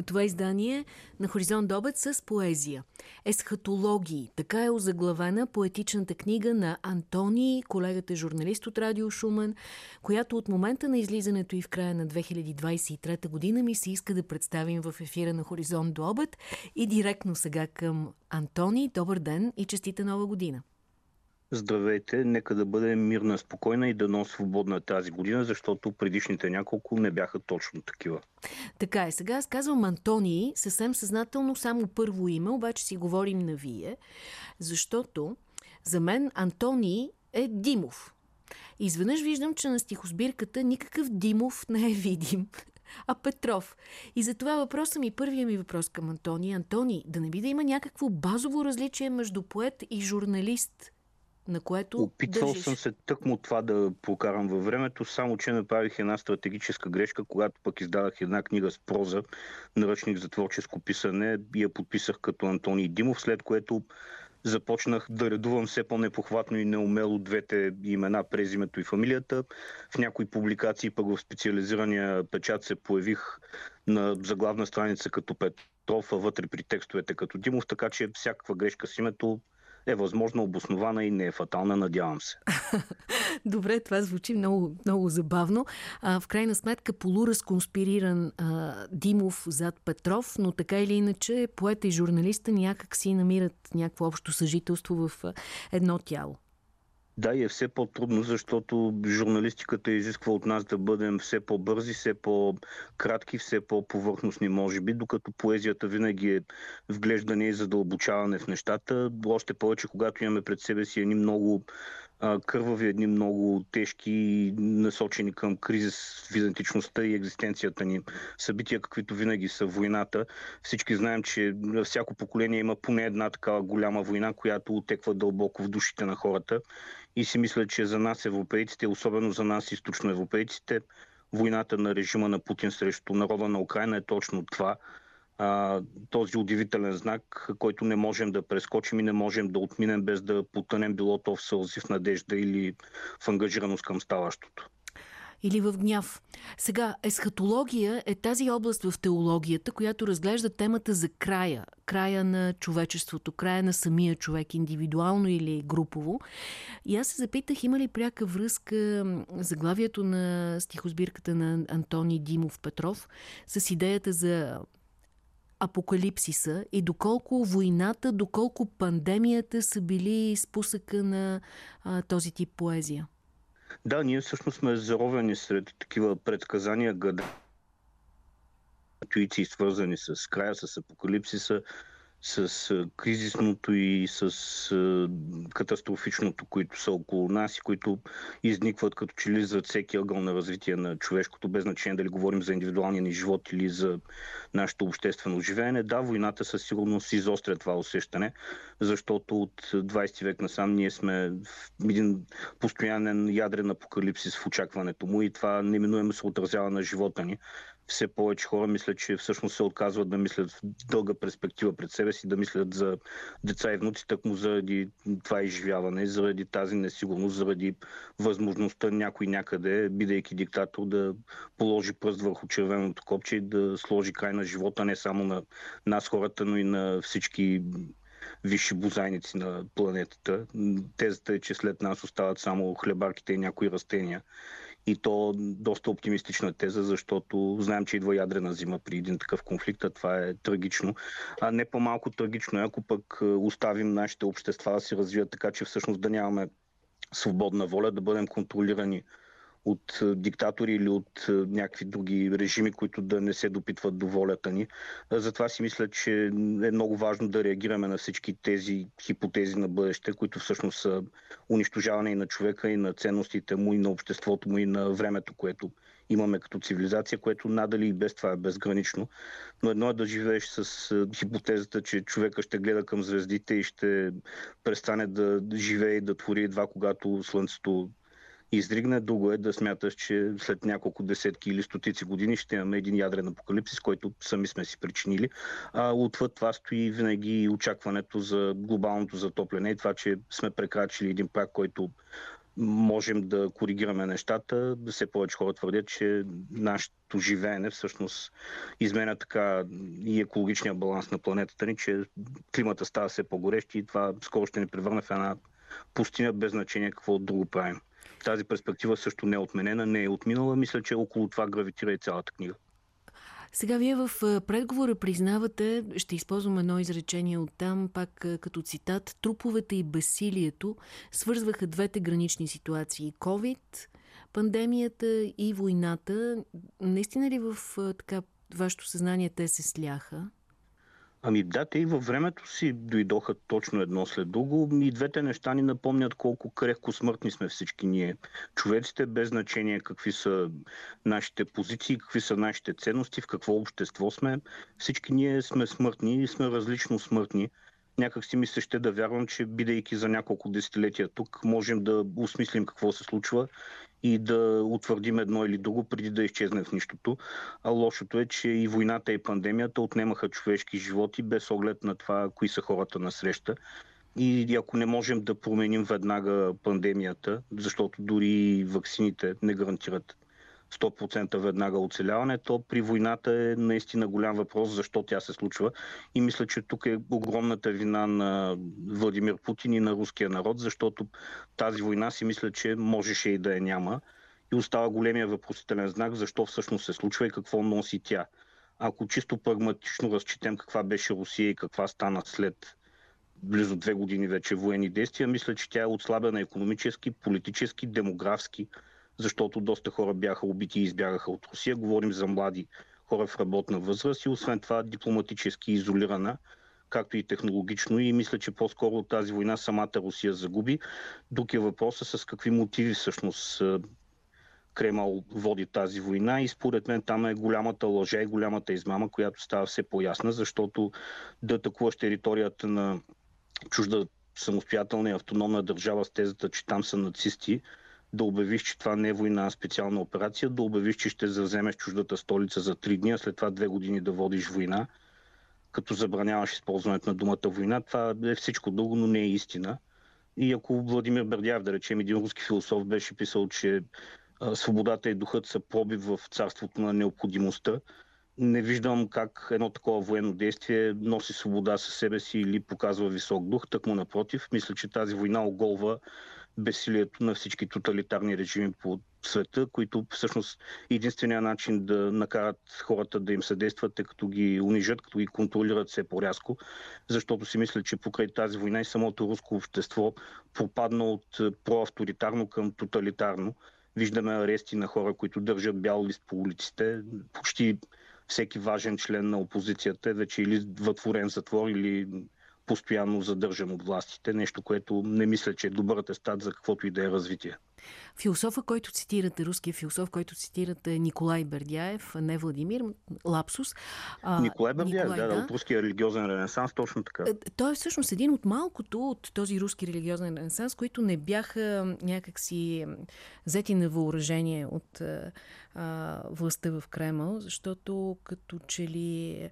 Започваме това издание на Хоризонт Добед с поезия. Есхатологии. Така е озаглавена поетичната книга на Антони, колегата журналист от Радио Шумен, която от момента на излизането и в края на 2023 година ми се иска да представим в ефира на Хоризонт до обед и директно сега към Антони. Добър ден и честита нова година! Здравейте, нека да бъде мирна, спокойна и дано свободна тази година, защото предишните няколко не бяха точно такива. Така е. Сега аз казвам Антоний, съвсем съзнателно само първо име, обаче си говорим на вие, защото за мен Антоний е Димов. Изведнъж виждам, че на стихосбирката никакъв Димов не е видим, а Петров. И затова въпросът ми, първият ми въпрос към Антони. Антони, да не би да има някакво базово различие между поет и журналист – на което Опитвал държиш. съм се тъкмо това да покарам във времето, само че направих една стратегическа грешка, когато пък издадах една книга с проза, наръчник за творческо писане и я подписах като Антоний Димов, след което започнах да редувам все по-непохватно и неумело двете имена през името и фамилията. В някои публикации пък в специализирания печат се появих на заглавна страница като Петров, а вътре при текстовете като Димов, така че всякаква грешка с името е възможно обоснована и не е фатална, надявам се. Добре, това звучи много, много забавно. А, в крайна сметка полуразконспириран а, Димов зад Петров, но така или иначе поета и журналиста някак си намират някакво общо съжителство в а, едно тяло. Да, и е все по-трудно, защото журналистиката изисква от нас да бъдем все по-бързи, все по-кратки, все по-повърхностни, може би, докато поезията винаги е вглеждане и задълбочаване в нещата. Още повече, когато имаме пред себе си едни много кървави, едни много тежки, насочени към кризис в идентичността и екзистенцията ни събития, каквито винаги са войната. Всички знаем, че всяко поколение има поне една такава голяма война, която отеква дълбоко в душите на хората. И си мисля, че за нас, европейците, особено за нас, източноевропейците, войната на режима на Путин срещу народа на Украина е точно това – а, този удивителен знак, който не можем да прескочим и не можем да отминем без да потънем било то в сълзи, в надежда или в ангажираност към ставащото или в гняв. Сега, есхатология е тази област в теологията, която разглежда темата за края. Края на човечеството, края на самия човек, индивидуално или групово. И аз се запитах, има ли пряка връзка заглавието на стихосбирката на Антони Димов Петров с идеята за апокалипсиса и доколко войната, доколко пандемията са били спусъка на а, този тип поезия? Да, ние всъщност сме заровени сред такива предсказания, гъда, интуиции, свързани с края, с апокалипсиса, с кризисното и с катастрофичното, които са около нас и които изникват като че ли за всеки ъгъл на развитие на човешкото, без значение дали говорим за индивидуалния ни живот или за нашето обществено живеене. Да, войната със сигурност изостря това усещане, защото от 20 век насам ние сме в един постоянен ядрен апокалипсис в очакването му и това неминуемо се отразява на живота ни все повече хора мислят, че всъщност се отказват да мислят в дълга перспектива пред себе си, да мислят за деца и внуци, му заради това изживяване, заради тази несигурност, заради възможността някой някъде, бидейки диктатор, да положи пръст върху червеното копче и да сложи край на живота не само на нас хората, но и на всички висши бозайници на планетата. Тезата е, че след нас остават само хлебарките и някои растения. И то доста оптимистична теза, защото знаем, че идва ядрена зима при един такъв конфликт, а това е трагично. А не по-малко трагично е, ако пък е, оставим нашите общества да се развият така, че всъщност да нямаме свободна воля, да бъдем контролирани от е, диктатори или от е, някакви други режими, които да не се допитват до волята ни. Затова си мисля, че е много важно да реагираме на всички тези хипотези на бъдеще, които всъщност са унищожаване и на човека, и на ценностите му, и на обществото му, и на времето, което имаме като цивилизация, което надали и без това е безгранично. Но едно е да живееш с е, хипотезата, че човека ще гледа към звездите и ще престане да живее и да твори едва когато слънцето издригне. Друго е да смяташ, че след няколко десетки или стотици години ще имаме един ядрен апокалипсис, който сами сме си причинили. А отвъд това стои винаги очакването за глобалното затопляне и това, че сме прекрачили един прак, който можем да коригираме нещата. Все повече хора твърдят, че нашето живеене всъщност изменя така и екологичния баланс на планетата ни, че климата става все по-горещи и това скоро ще ни превърне в една пустиня без значение какво друго правим. Тази перспектива също не е отменена, не е отминала. Мисля, че около това гравитира и цялата книга. Сега вие в предговора признавате, ще използвам едно изречение от там, пак като цитат, труповете и безсилието свързваха двете гранични ситуации. COVID, пандемията и войната. Наистина ли в така вашето съзнание те се сляха? Ами да, те и във времето си дойдоха точно едно след друго. И двете неща ни напомнят колко крехко смъртни сме всички ние. Човеците, без значение какви са нашите позиции, какви са нашите ценности, в какво общество сме. Всички ние сме смъртни и сме различно смъртни някак си ми се ще да вярвам, че бидейки за няколко десетилетия тук, можем да осмислим какво се случва и да утвърдим едно или друго, преди да изчезне в нищото. А лошото е, че и войната и пандемията отнемаха човешки животи без оглед на това, кои са хората на среща. И ако не можем да променим веднага пандемията, защото дори ваксините не гарантират 100% веднага оцеляване, то при войната е наистина голям въпрос защо тя се случва. И мисля, че тук е огромната вина на Владимир Путин и на руския народ, защото тази война си мисля, че можеше и да я няма. И остава големия въпросителен знак защо всъщност се случва и какво носи тя. Ако чисто прагматично разчетем каква беше Русия и каква стана след близо две години вече военни действия, мисля, че тя е отслабена економически, политически, демографски защото доста хора бяха убити и избягаха от Русия. Говорим за млади хора в работна възраст и освен това дипломатически изолирана, както и технологично. И мисля, че по-скоро от тази война самата Русия загуби. Друг е въпросът с какви мотиви всъщност Кремъл води тази война и според мен там е голямата лъжа и голямата измама, която става все по-ясна, защото да атакуваш територията на чужда самостоятелна и автономна държава с тезата, че там са нацисти, да обявиш, че това не е война, а специална операция, да обявиш, че ще завземеш чуждата столица за три дни, а след това две години да водиш война, като забраняваш използването на думата война. Това е всичко друго, но не е истина. И ако Владимир Бердяев, да речем, един руски философ беше писал, че свободата и духът са пробив в царството на необходимостта, не виждам как едно такова военно действие носи свобода със себе си или показва висок дух. Так му напротив, мисля, че тази война оголва безсилието на всички тоталитарни режими по света, които всъщност единствения начин да накарат хората да им съдействат е като ги унижат, като ги контролират все по-рязко, защото си мисля, че покрай тази война и самото руско общество попадна от проавторитарно към тоталитарно. Виждаме арести на хора, които държат бял лист по улиците. Почти всеки важен член на опозицията е вече или вътворен затвор, или постоянно задържан от властите, нещо, което не мисля, че е добър атестат за каквото и да е развитие. Философа, който цитирате, руския философ, който цитирате Николай Бердяев, не Владимир, Лапсус. А, Николай Бердяев, Николай, да, да, от руския религиозен ренесанс, точно така. Е, той е всъщност един от малкото от този руски религиозен ренесанс, които не бяха някакси взети на въоръжение от а, властта в Кремъл, защото като че ли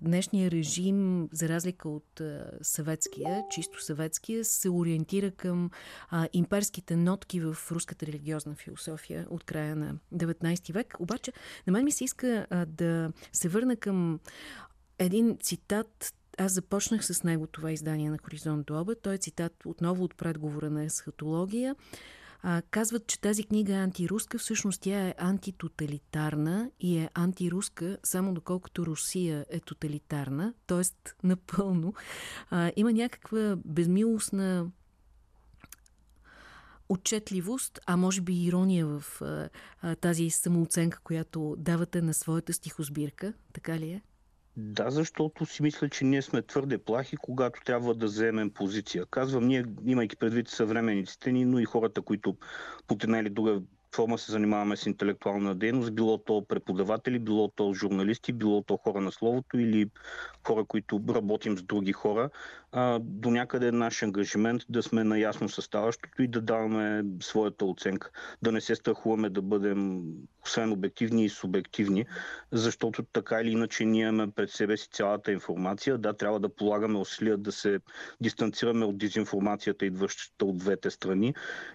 днешния режим, за разлика от а, съветския, чисто съветския, се ориентира към а, имперските нотки в руската религиозна философия от края на 19 век. Обаче, на мен ми се иска а, да се върна към един цитат, аз започнах с него това издание на Хоризонт до. Той е цитат отново от предговора на есхатология. А, казват, че тази книга е антируска, всъщност тя е антитоталитарна и е антируска, само доколкото Русия е тоталитарна, т.е. напълно. А, има някаква безмилостна отчетливост, а може би ирония в а, а, тази самооценка, която давате на своята стихосбирка, така ли е? Да, защото си мисля, че ние сме твърде плахи, когато трябва да вземем позиция. Казвам ние, имайки предвид съвременниците ни, но и хората, които по една или друга форма се занимаваме с интелектуална дейност, било то преподаватели, било то журналисти, било то хора на словото или хора, които работим с други хора. А, до някъде е наш ангажимент да сме наясно с ставащото и да даваме своята оценка. Да не се страхуваме да бъдем освен обективни и субективни, защото така или иначе ние имаме пред себе си цялата информация. Да, трябва да полагаме усилия да се дистанцираме от дезинформацията, идващата от двете страни.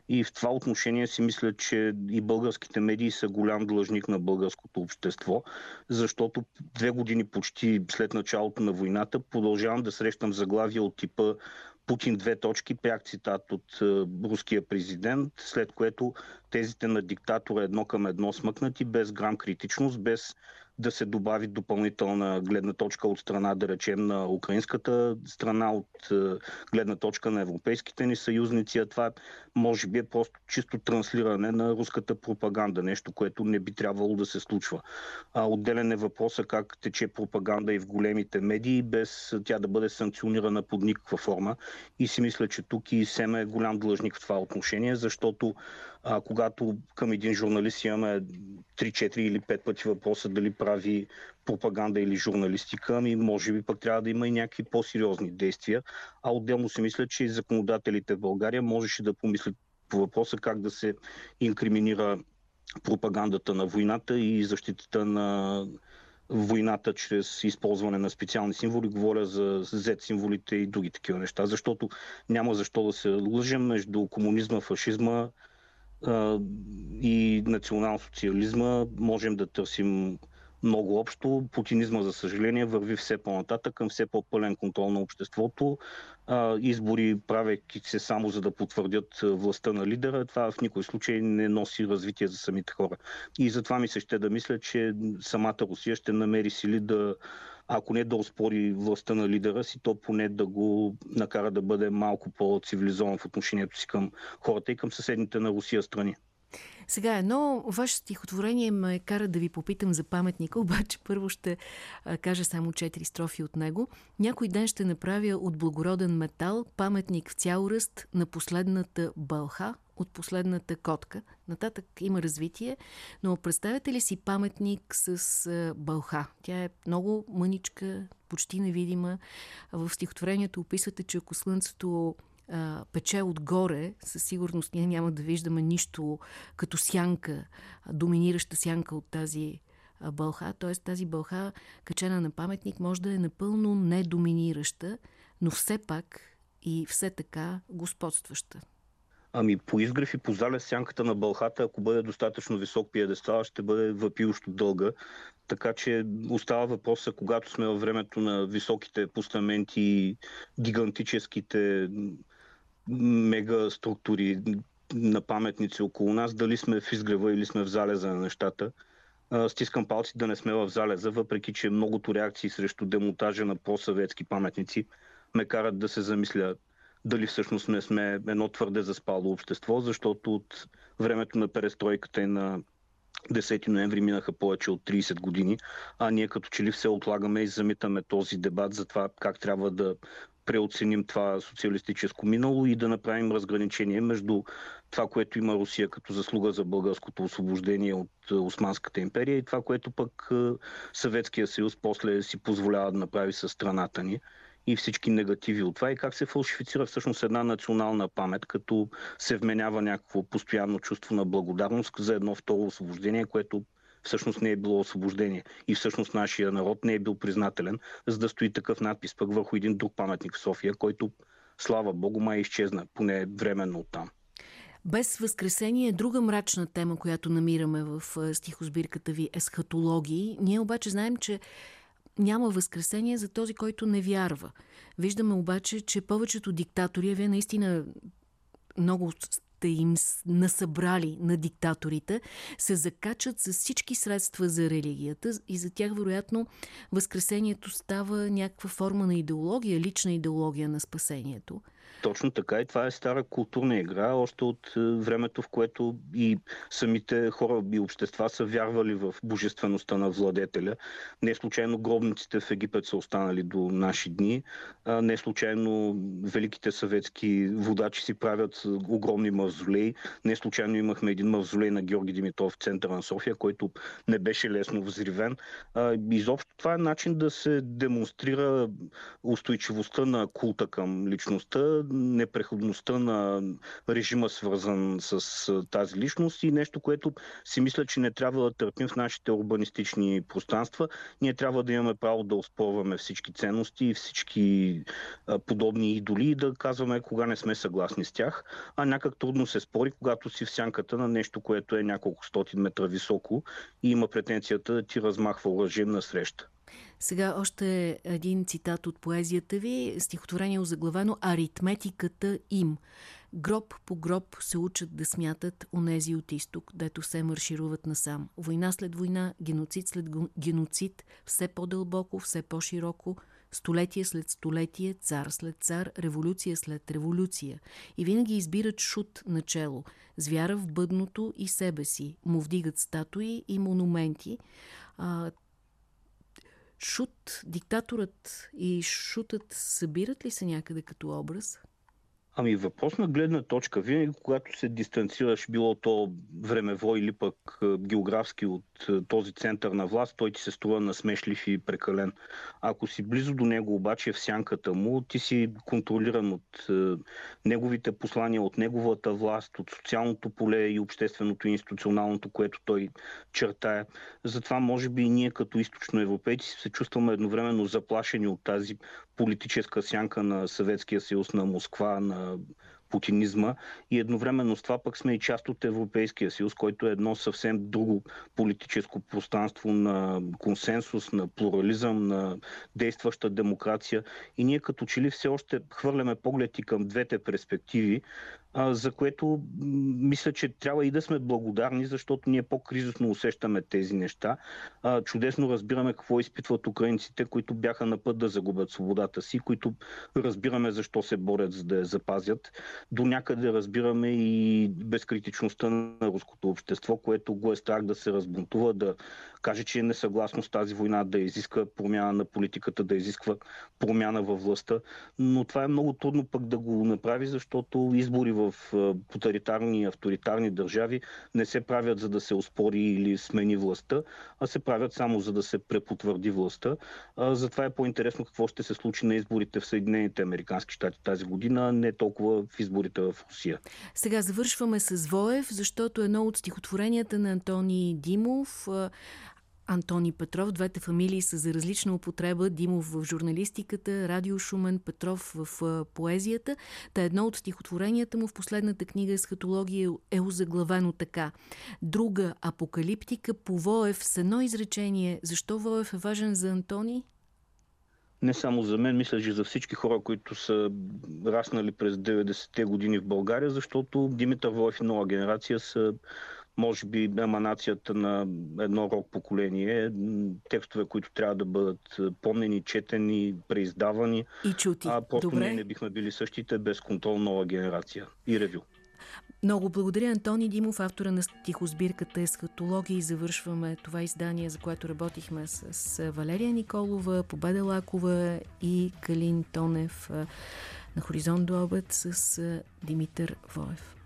И в това отношение си мисля, че и българските медии са голям длъжник на българското общество, защото две години почти след началото на войната продължавам да срещам заглавия от типа Путин две точки, пряк цитат от е, руския президент, след което тезите на диктатора едно към едно смъкнати, без грам критичност, без да се добави допълнителна гледна точка от страна, да речем, на украинската страна, от е, гледна точка на европейските ни съюзници. А това може би е просто чисто транслиране на руската пропаганда, нещо, което не би трябвало да се случва. А отделен е въпроса как тече пропаганда и в големите медии, без тя да бъде санкционирана под никаква форма. И си мисля, че тук и СЕМ е голям длъжник в това отношение, защото а, когато към един журналист имаме 3-4 или 5 пъти въпроса дали прави пропаганда или журналистика, ами може би пък трябва да има и някакви по-сериозни действия. А отделно си мисля, че и законодателите в България можеше да помислят по въпроса как да се инкриминира пропагандата на войната и защитата на войната чрез използване на специални символи. Говоря за Z символите и други такива неща, защото няма защо да се лъжем между комунизма, фашизма, и национал-социализма можем да търсим много общо. Путинизма, за съжаление, върви все по-нататък към все по-пълен контрол на обществото. избори, правейки се само за да потвърдят властта на лидера, това в никой случай не носи развитие за самите хора. И затова ми се ще да мисля, че самата Русия ще намери сили да ако не да оспори властта на лидера си, то поне да го накара да бъде малко по-цивилизован в отношението си към хората и към съседните на Русия страни. Сега, едно ваше стихотворение ме кара да ви попитам за паметника, обаче първо ще кажа само четири строфи от него. Някой ден ще направя от благороден метал паметник в цял ръст на последната бълха, от последната котка. Нататък има развитие, но представете ли си паметник с бълха? Тя е много мъничка, почти невидима. В стихотворението описвате, че ако слънцето а, пече отгоре, със сигурност ние няма да виждаме нищо като сянка, доминираща сянка от тази бълха. Т.е. тази бълха, качена на паметник, може да е напълно недоминираща, но все пак и все така господстваща. Ами по изгрев и по залез сянката на бълхата, ако бъде достатъчно висок пиедестал, ще бъде въпиващо дълга. Така че остава въпроса, когато сме във времето на високите постаменти и гигантическите мега структури на паметници около нас, дали сме в изгрева или сме в залеза на нещата. Стискам палци да не сме в залеза, въпреки че многото реакции срещу демонтажа на по-съветски паметници ме карат да се замисля дали всъщност не сме едно твърде заспало общество, защото от времето на перестройката и на 10 ноември минаха повече от 30 години, а ние като че ли все отлагаме и замитаме този дебат за това как трябва да преоценим това социалистическо минало и да направим разграничение между това, което има Русия като заслуга за българското освобождение от е, Османската империя и това, което пък е, Съветския съюз после си позволява да направи със страната ни и всички негативи от това и как се фалшифицира всъщност една национална памет, като се вменява някакво постоянно чувство на благодарност за едно второ освобождение, което всъщност не е било освобождение. И всъщност нашия народ не е бил признателен, за да стои такъв надпис пък върху един друг паметник в София, който, слава Богу, май изчезна, поне временно оттам. Без възкресение е друга мрачна тема, която намираме в стихосбирката ви есхатологии. Ние обаче знаем, че няма възкресение за този, който не вярва. Виждаме обаче, че повечето диктатори, вие наистина много сте им насъбрали на диктаторите, се закачат с всички средства за религията и за тях, вероятно, Възкресението става някаква форма на идеология, лична идеология на спасението. Точно така и това е стара културна игра, още от е, времето, в което и самите хора и общества са вярвали в божествеността на владетеля. Не случайно гробниците в Египет са останали до наши дни. Не случайно великите съветски водачи си правят огромни мавзолеи. Не случайно имахме един мавзолей на Георги Димитров в центъра на София, който не беше лесно взривен. Изобщо това е начин да се демонстрира устойчивостта на култа към личността, непреходността на режима, свързан с тази личност и нещо, което си мисля, че не трябва да търпим в нашите урбанистични пространства. Ние трябва да имаме право да оспорваме всички ценности и всички подобни идоли и да казваме кога не сме съгласни с тях, а някак трудно се спори, когато си в сянката на нещо, което е няколко стотин метра високо и има претенцията да ти размахва оръжие на среща. Сега още един цитат от поезията ви, стихотворение озаглавено «Аритметиката им». Гроб по гроб се учат да смятат онези от изток, дето се маршируват насам. Война след война, геноцид след геноцид, все по-дълбоко, все по-широко, столетие след столетие, цар след цар, революция след революция. И винаги избират шут начело, с вяра в бъдното и себе си. Му вдигат статуи и монументи. А, Шут, диктаторът и шутът събират ли се някъде като образ? Ами въпрос на гледна точка. Винаги, когато се дистанцираш, било то времево или пък географски от този център на власт, той ти се струва насмешлив и прекален. Ако си близо до него, обаче в сянката му, ти си контролиран от неговите послания, от неговата власт, от социалното поле и общественото и институционалното, което той чертае. Затова, може би, и ние като източноевропейци се чувстваме едновременно заплашени от тази политическа сянка на Съветския съюз, на Москва, на путинизма и едновременно с това пък сме и част от Европейския съюз, който е едно съвсем друго политическо пространство на консенсус, на плурализъм, на действаща демокрация. И ние като че ли все още хвърляме поглед и към двете перспективи, за което мисля, че трябва и да сме благодарни, защото ние по-кризисно усещаме тези неща. Чудесно разбираме какво изпитват украинците, които бяха на път да загубят свободата си, които разбираме защо се борят за да я запазят. До някъде разбираме и безкритичността на руското общество, което го е страх да се разбунтува, да каже, че е несъгласно с тази война, да изиска промяна на политиката, да изисква промяна във властта. Но това е много трудно пък да го направи, защото избори в тоталитарни и авторитарни държави не се правят за да се оспори или смени властта, а се правят само за да се препотвърди властта. Затова е по-интересно какво ще се случи на изборите в Съединените Американски щати тази година, не толкова в изборите в Русия. Сега завършваме с Воев, защото едно от стихотворенията на Антони Димов Антони Петров. Двете фамилии са за различна употреба. Димов в журналистиката, Радио Шумен, Петров в поезията. Та едно от стихотворенията му в последната книга Есхатология е озаглавено така. Друга апокалиптика по Воев с едно изречение. Защо Воев е важен за Антони? не само за мен, мисля, че за всички хора, които са раснали през 90-те години в България, защото Димитър Воев и нова генерация са може би еманацията на едно рок поколение, текстове, които трябва да бъдат помнени, четени, преиздавани. И чути. А просто Добре. ние не бихме били същите без контрол нова генерация и ревю. Много благодаря Антони Димов, автора на стихосбирката Есхатология и завършваме това издание, за което работихме с Валерия Николова, Победа Лакова и Калин Тонев на Хоризонт до обед с Димитър Воев.